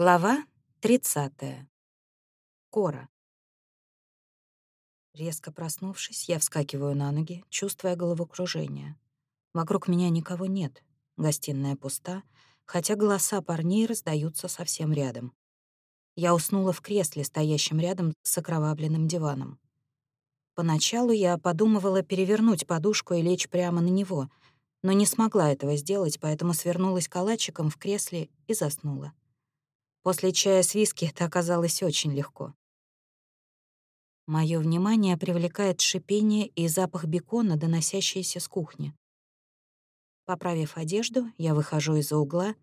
Глава 30. Кора. Резко проснувшись, я вскакиваю на ноги, чувствуя головокружение. Вокруг меня никого нет, гостиная пуста, хотя голоса парней раздаются совсем рядом. Я уснула в кресле, стоящем рядом с окровавленным диваном. Поначалу я подумывала перевернуть подушку и лечь прямо на него, но не смогла этого сделать, поэтому свернулась калачиком в кресле и заснула. После чая с виски это оказалось очень легко. Моё внимание привлекает шипение и запах бекона, доносящийся с кухни. Поправив одежду, я выхожу из-за угла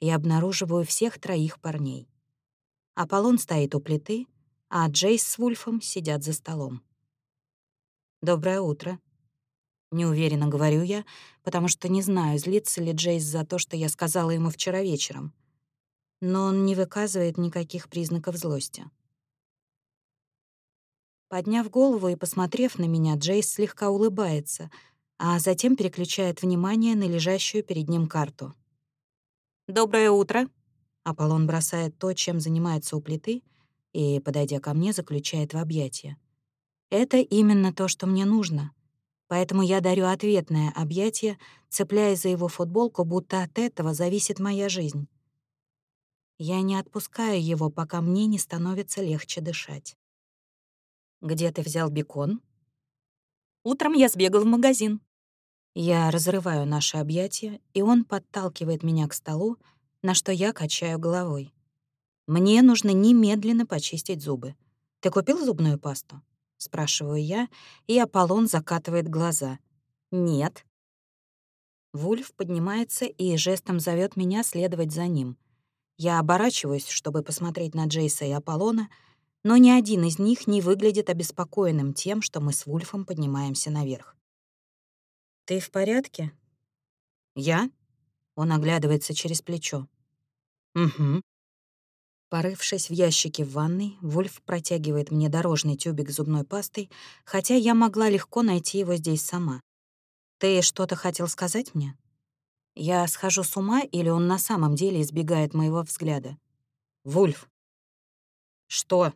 и обнаруживаю всех троих парней. Аполлон стоит у плиты, а Джейс с Вульфом сидят за столом. «Доброе утро», — неуверенно говорю я, потому что не знаю, злится ли Джейс за то, что я сказала ему вчера вечером — но он не выказывает никаких признаков злости. Подняв голову и посмотрев на меня, Джейс слегка улыбается, а затем переключает внимание на лежащую перед ним карту. «Доброе утро!» Аполлон бросает то, чем занимается у плиты, и, подойдя ко мне, заключает в объятия. «Это именно то, что мне нужно», поэтому я дарю ответное объятие, цепляясь за его футболку, будто от этого зависит моя жизнь. Я не отпускаю его, пока мне не становится легче дышать. «Где ты взял бекон?» «Утром я сбегал в магазин». Я разрываю наши объятия, и он подталкивает меня к столу, на что я качаю головой. «Мне нужно немедленно почистить зубы. Ты купил зубную пасту?» — спрашиваю я, и Аполлон закатывает глаза. «Нет». Вульф поднимается и жестом зовет меня следовать за ним — я оборачиваюсь, чтобы посмотреть на Джейса и Аполлона, но ни один из них не выглядит обеспокоенным тем, что мы с Вульфом поднимаемся наверх. «Ты в порядке?» «Я?» Он оглядывается через плечо. «Угу». Порывшись в ящике в ванной, Вульф протягивает мне дорожный тюбик зубной пастой, хотя я могла легко найти его здесь сама. «Ты что-то хотел сказать мне?» Я схожу с ума или он на самом деле избегает моего взгляда? Вульф. Что?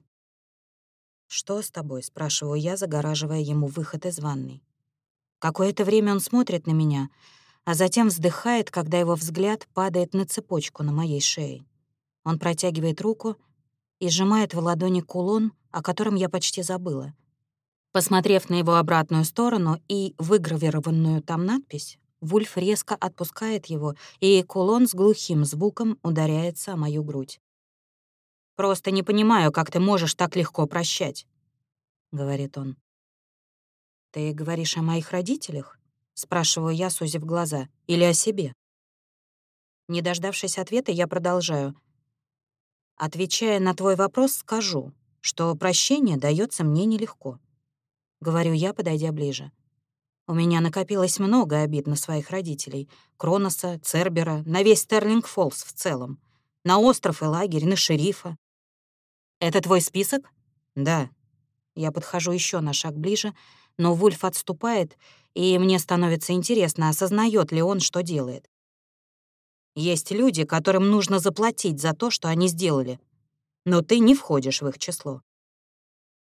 Что с тобой? Спрашиваю я, загораживая ему выход из ванной. Какое-то время он смотрит на меня, а затем вздыхает, когда его взгляд падает на цепочку на моей шее. Он протягивает руку и сжимает в ладони кулон, о котором я почти забыла. Посмотрев на его обратную сторону и выгравированную там надпись, Вульф резко отпускает его, и кулон с глухим звуком ударяется о мою грудь. «Просто не понимаю, как ты можешь так легко прощать», — говорит он. «Ты говоришь о моих родителях?» — спрашиваю я, сузив глаза. «Или о себе?» Не дождавшись ответа, я продолжаю. «Отвечая на твой вопрос, скажу, что прощение дается мне нелегко», — говорю я, подойдя ближе. У меня накопилось много обид на своих родителей. Кроноса, Цербера, на весь Стерлинг-Фоллс в целом. На остров и лагерь, на шерифа. «Это твой список?» «Да». Я подхожу еще на шаг ближе, но Вульф отступает, и мне становится интересно, осознает ли он, что делает. Есть люди, которым нужно заплатить за то, что они сделали. Но ты не входишь в их число.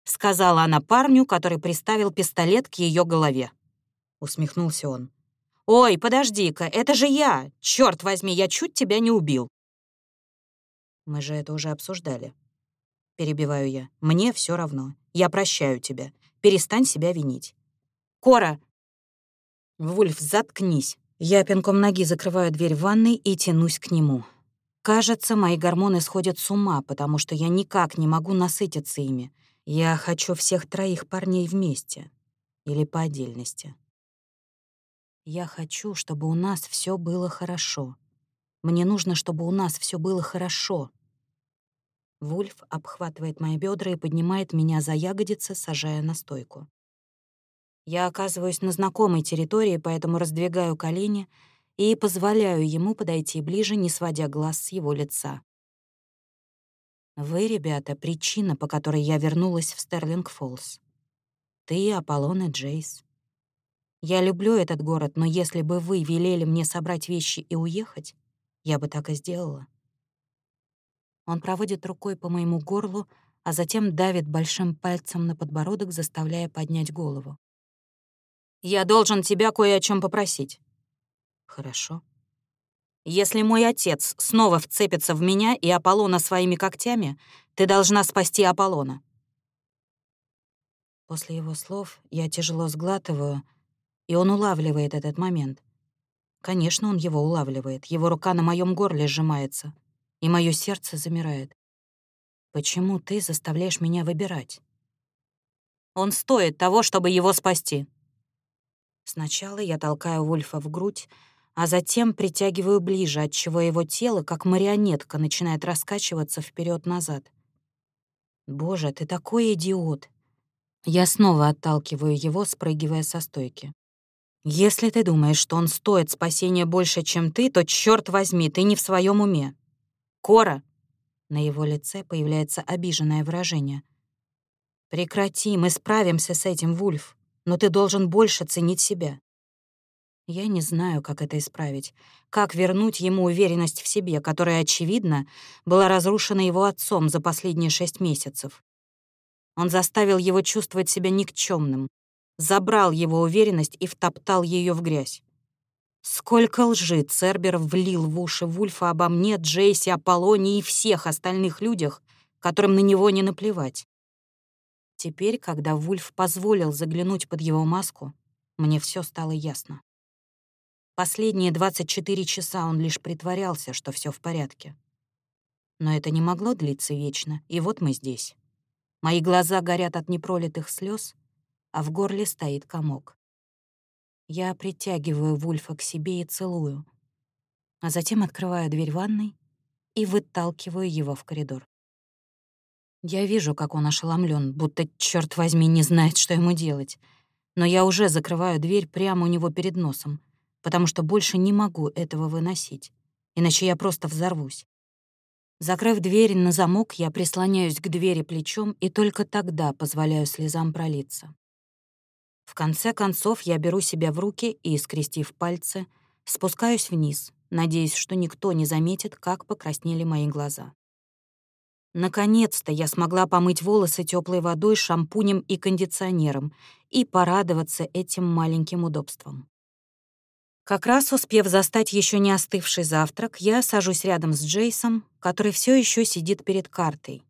Сказала она парню, который приставил пистолет к ее голове. — усмехнулся он. «Ой, подожди-ка, это же я! Черт возьми, я чуть тебя не убил!» «Мы же это уже обсуждали». Перебиваю я. «Мне все равно. Я прощаю тебя. Перестань себя винить». «Кора!» «Вульф, заткнись!» Я пинком ноги закрываю дверь в ванной и тянусь к нему. Кажется, мои гормоны сходят с ума, потому что я никак не могу насытиться ими. Я хочу всех троих парней вместе. Или по отдельности. Я хочу, чтобы у нас все было хорошо. Мне нужно, чтобы у нас все было хорошо. Вульф обхватывает мои бедра и поднимает меня за ягодицы, сажая на стойку. Я оказываюсь на знакомой территории, поэтому раздвигаю колени и позволяю ему подойти ближе, не сводя глаз с его лица. Вы, ребята, причина, по которой я вернулась в Стерлинг-Фоллс. Ты, Аполлон и Джейс. Я люблю этот город, но если бы вы велели мне собрать вещи и уехать, я бы так и сделала. Он проводит рукой по моему горлу, а затем давит большим пальцем на подбородок, заставляя поднять голову. «Я должен тебя кое о чем попросить». «Хорошо». «Если мой отец снова вцепится в меня и Аполлона своими когтями, ты должна спасти Аполлона». После его слов я тяжело сглатываю, и он улавливает этот момент. Конечно, он его улавливает. Его рука на моем горле сжимается, и мое сердце замирает. Почему ты заставляешь меня выбирать? Он стоит того, чтобы его спасти. Сначала я толкаю Вульфа в грудь, а затем притягиваю ближе, отчего его тело, как марионетка, начинает раскачиваться вперед назад Боже, ты такой идиот. Я снова отталкиваю его, спрыгивая со стойки. «Если ты думаешь, что он стоит спасения больше, чем ты, то, черт возьми, ты не в своем уме. Кора!» На его лице появляется обиженное выражение. «Прекрати, мы справимся с этим, Вульф, но ты должен больше ценить себя». Я не знаю, как это исправить, как вернуть ему уверенность в себе, которая, очевидно, была разрушена его отцом за последние шесть месяцев. Он заставил его чувствовать себя никчемным, забрал его уверенность и втоптал ее в грязь. Сколько лжи Цербер влил в уши Вульфа обо мне, Джейси, Аполлоне и всех остальных людях, которым на него не наплевать. Теперь, когда Вульф позволил заглянуть под его маску, мне все стало ясно. Последние 24 часа он лишь притворялся, что все в порядке. Но это не могло длиться вечно, и вот мы здесь. Мои глаза горят от непролитых слез, а в горле стоит комок. Я притягиваю Вульфа к себе и целую, а затем открываю дверь ванной и выталкиваю его в коридор. Я вижу, как он ошеломлен, будто, черт возьми, не знает, что ему делать. Но я уже закрываю дверь прямо у него перед носом, потому что больше не могу этого выносить, иначе я просто взорвусь. Закрыв дверь на замок, я прислоняюсь к двери плечом и только тогда позволяю слезам пролиться. В конце концов я беру себя в руки и, скрестив пальцы, спускаюсь вниз, надеясь, что никто не заметит, как покраснели мои глаза. Наконец-то я смогла помыть волосы теплой водой, шампунем и кондиционером и порадоваться этим маленьким удобством. Как раз успев застать еще не остывший завтрак, я сажусь рядом с Джейсом, который все еще сидит перед картой.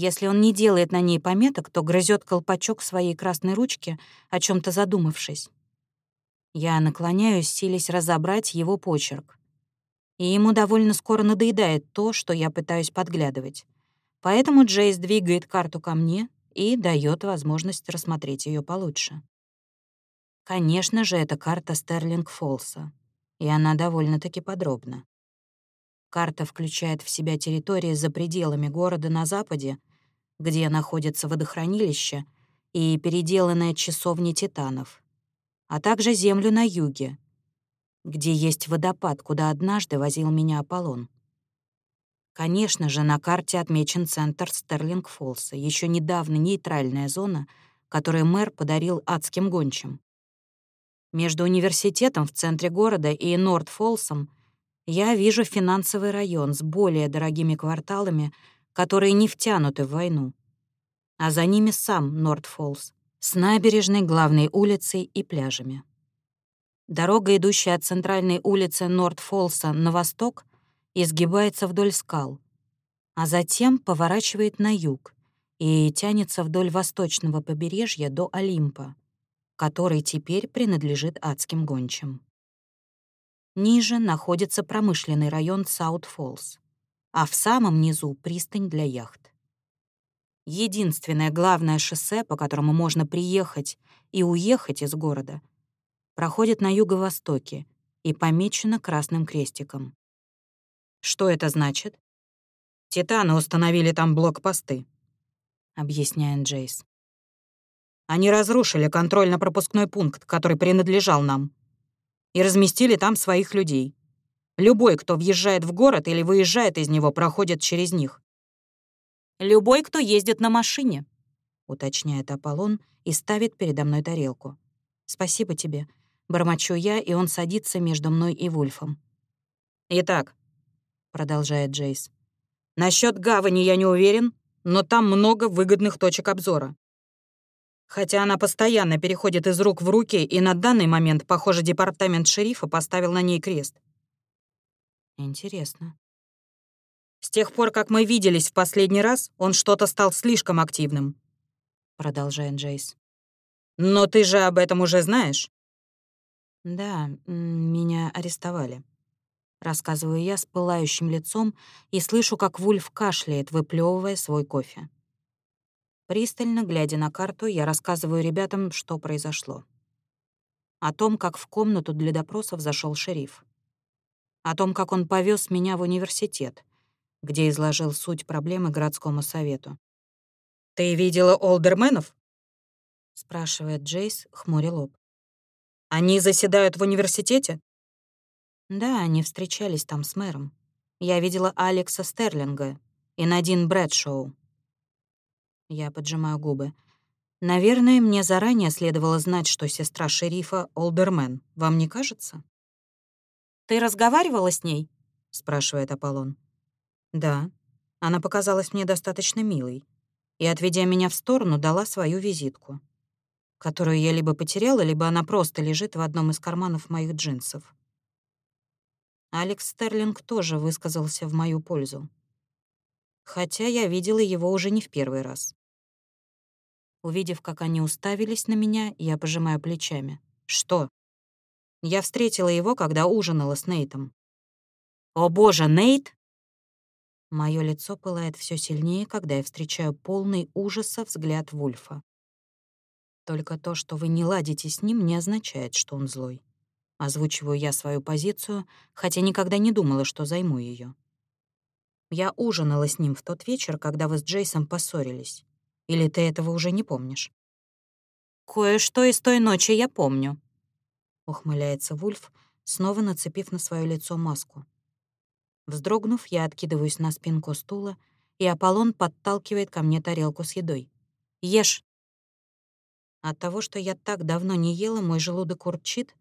Если он не делает на ней пометок, то грызет колпачок своей красной ручки, о чем то задумавшись. Я наклоняюсь, силясь разобрать его почерк. И ему довольно скоро надоедает то, что я пытаюсь подглядывать. Поэтому Джейс двигает карту ко мне и дает возможность рассмотреть ее получше. Конечно же, это карта Стерлинг-Фолса, и она довольно-таки подробна. Карта включает в себя территории за пределами города на западе, где находится водохранилище и переделанная часовня титанов, а также землю на юге, где есть водопад, куда однажды возил меня Аполлон. Конечно же, на карте отмечен центр Стерлинг-Фолса, еще недавно нейтральная зона, которую мэр подарил адским гончим. Между университетом в центре города и Норд-Фолсом я вижу финансовый район с более дорогими кварталами, которые не втянуты в войну. А за ними сам Норд-Фолс с набережной, главной улицей и пляжами. Дорога, идущая от центральной улицы Норд-Фолса на восток, изгибается вдоль скал, а затем поворачивает на юг и тянется вдоль восточного побережья до Олимпа который теперь принадлежит адским гончим. Ниже находится промышленный район Саут-Фоллс, а в самом низу — пристань для яхт. Единственное главное шоссе, по которому можно приехать и уехать из города, проходит на юго-востоке и помечено красным крестиком. Что это значит? «Титаны установили там блокпосты», — объясняет Джейс. Они разрушили контрольно-пропускной пункт, который принадлежал нам, и разместили там своих людей. Любой, кто въезжает в город или выезжает из него, проходит через них. «Любой, кто ездит на машине», — уточняет Аполлон и ставит передо мной тарелку. «Спасибо тебе», — бормочу я, и он садится между мной и Вульфом. «Итак», — продолжает Джейс, Насчет гавани я не уверен, но там много выгодных точек обзора. Хотя она постоянно переходит из рук в руки, и на данный момент, похоже, департамент шерифа поставил на ней крест. Интересно. С тех пор, как мы виделись в последний раз, он что-то стал слишком активным. Продолжает Джейс. Но ты же об этом уже знаешь? Да, меня арестовали. Рассказываю я с пылающим лицом и слышу, как Вульф кашляет, выплевывая свой кофе. Пристально глядя на карту, я рассказываю ребятам, что произошло. О том, как в комнату для допросов зашел шериф. О том, как он повез меня в университет, где изложил суть проблемы городскому совету. «Ты видела олдерменов?» — спрашивает Джейс, хмуря лоб. «Они заседают в университете?» Да, они встречались там с мэром. Я видела Алекса Стерлинга и Надин Брэдшоу. Я поджимаю губы. Наверное, мне заранее следовало знать, что сестра шерифа — Олдермен. Вам не кажется? «Ты разговаривала с ней?» — спрашивает Аполлон. «Да. Она показалась мне достаточно милой. И, отведя меня в сторону, дала свою визитку, которую я либо потеряла, либо она просто лежит в одном из карманов моих джинсов. Алекс Стерлинг тоже высказался в мою пользу. Хотя я видела его уже не в первый раз. Увидев, как они уставились на меня, я пожимаю плечами. Что? Я встретила его, когда ужинала с Нейтом. «О боже, Нейт!» Мое лицо пылает все сильнее, когда я встречаю полный ужаса взгляд Вульфа. Только то, что вы не ладите с ним, не означает, что он злой. Озвучиваю я свою позицию, хотя никогда не думала, что займу ее. Я ужинала с ним в тот вечер, когда вы с Джейсом поссорились. Или ты этого уже не помнишь? «Кое-что из той ночи я помню», — ухмыляется Вульф, снова нацепив на свое лицо маску. Вздрогнув, я откидываюсь на спинку стула, и Аполлон подталкивает ко мне тарелку с едой. «Ешь!» От того, что я так давно не ела, мой желудок урчит,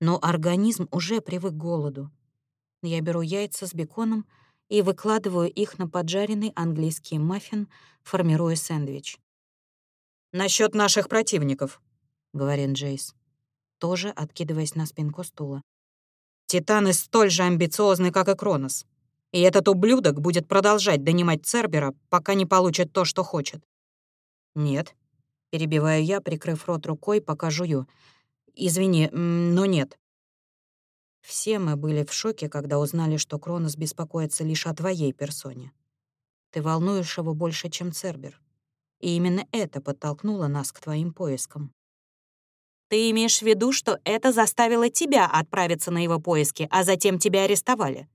но организм уже привык к голоду. Я беру яйца с беконом и выкладываю их на поджаренный английский маффин, формируя сэндвич. «Насчёт наших противников», — говорит Джейс, тоже откидываясь на спинку стула. «Титаны столь же амбициозны, как и Кронос, и этот ублюдок будет продолжать донимать Цербера, пока не получит то, что хочет». «Нет», — перебиваю я, прикрыв рот рукой, пока жую. «Извини, но нет. Все мы были в шоке, когда узнали, что Кронос беспокоится лишь о твоей персоне. Ты волнуешь его больше, чем Цербер. И именно это подтолкнуло нас к твоим поискам. Ты имеешь в виду, что это заставило тебя отправиться на его поиски, а затем тебя арестовали?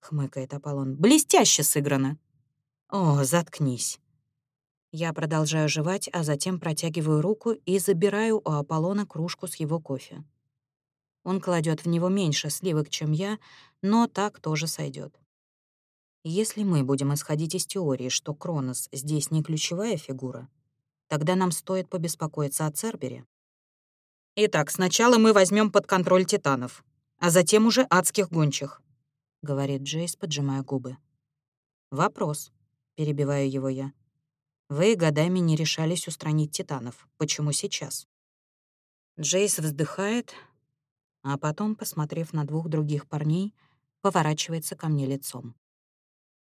Хмыкает Аполлон. Блестяще сыграно. О, заткнись. Я продолжаю жевать, а затем протягиваю руку и забираю у Аполлона кружку с его кофе. Он кладет в него меньше сливок, чем я, но так тоже сойдет. Если мы будем исходить из теории, что Кронос здесь не ключевая фигура, тогда нам стоит побеспокоиться о Цербере. Итак, сначала мы возьмем под контроль титанов, а затем уже адских гончих, — говорит Джейс, поджимая губы. «Вопрос», — перебиваю его я. «Вы годами не решались устранить титанов. Почему сейчас?» Джейс вздыхает, а потом, посмотрев на двух других парней, поворачивается ко мне лицом.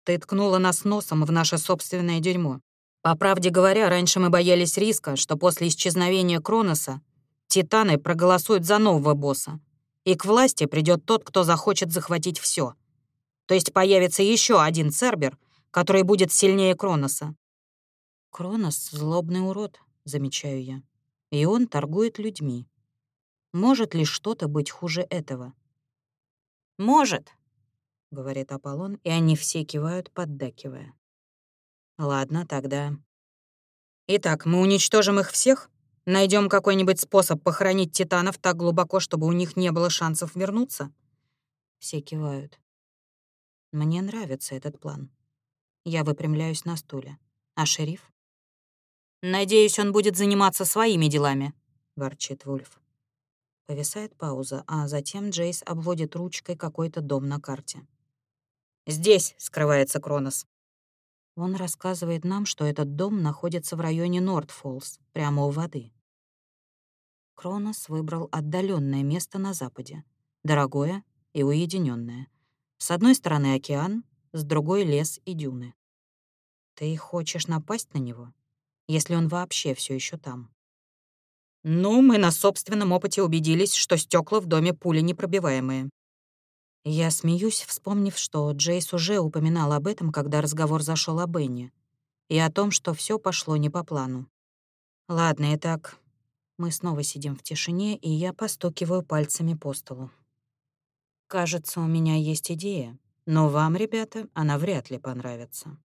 «Ты ткнула нас носом в наше собственное дерьмо. По правде говоря, раньше мы боялись риска, что после исчезновения Кроноса Титаны проголосуют за нового босса, и к власти придет тот, кто захочет захватить все. То есть появится еще один Цербер, который будет сильнее Кроноса. Кронос — злобный урод, замечаю я. И он торгует людьми. Может ли что-то быть хуже этого? «Может», — говорит Аполлон, и они все кивают, поддакивая. «Ладно, тогда...» «Итак, мы уничтожим их всех? Найдем какой-нибудь способ похоронить титанов так глубоко, чтобы у них не было шансов вернуться?» Все кивают. Мне нравится этот план. Я выпрямляюсь на стуле. А шериф? «Надеюсь, он будет заниматься своими делами», — ворчит Вульф. Повисает пауза, а затем Джейс обводит ручкой какой-то дом на карте. Здесь скрывается Кронос. Он рассказывает нам, что этот дом находится в районе Нортфоллс, прямо у воды. Кронос выбрал отдаленное место на западе, дорогое и уединенное. С одной стороны океан, с другой — лес и дюны. Ты хочешь напасть на него, если он вообще все еще там? Ну, мы на собственном опыте убедились, что стекла в доме пули непробиваемые. Я смеюсь, вспомнив, что Джейс уже упоминал об этом, когда разговор зашел о Бенни, и о том, что все пошло не по плану. Ладно, итак, мы снова сидим в тишине, и я постукиваю пальцами по столу. Кажется, у меня есть идея, но вам, ребята, она вряд ли понравится.